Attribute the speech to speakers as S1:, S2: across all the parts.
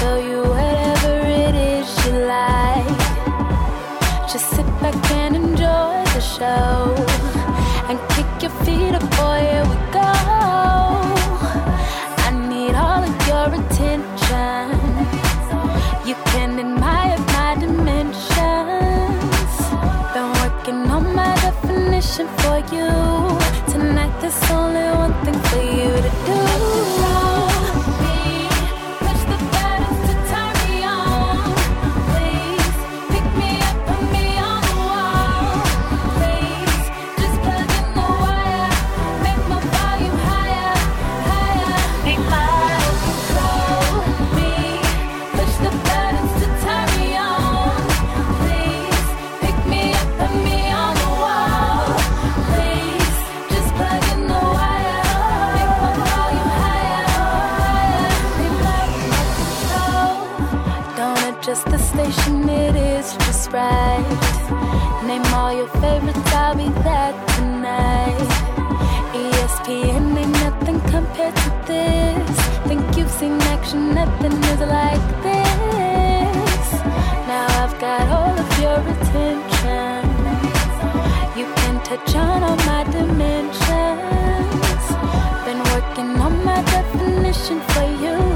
S1: tell you whatever it is you like. Just sit back and enjoy the show. And kick your feet up, boy, here we go. I need all of your attention. You can admire my dimensions. Been working on my definition for you. Tonight, there's only one thing for you. just the station it is just right. Name all your favorites, I'll be there tonight. ESPN ain't nothing compared to this. Think you've seen action, nothing is like this. Now I've got all of your attention. You can touch on all my dimensions. Been working on my definition for you.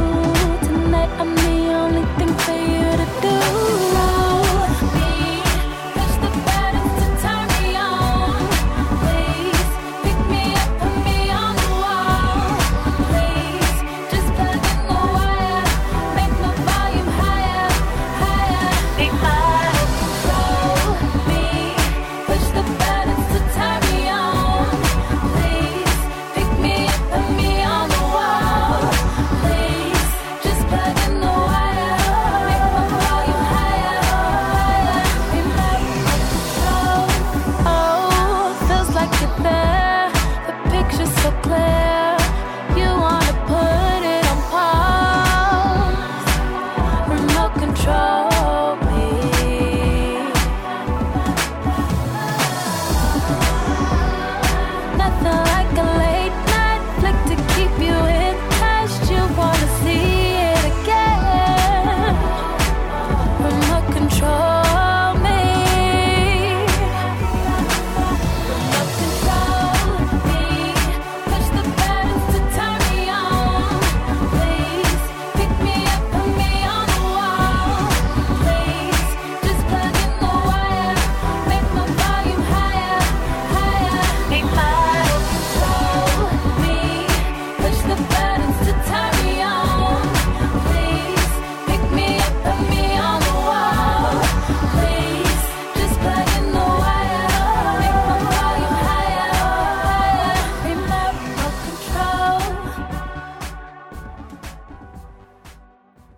S1: for play.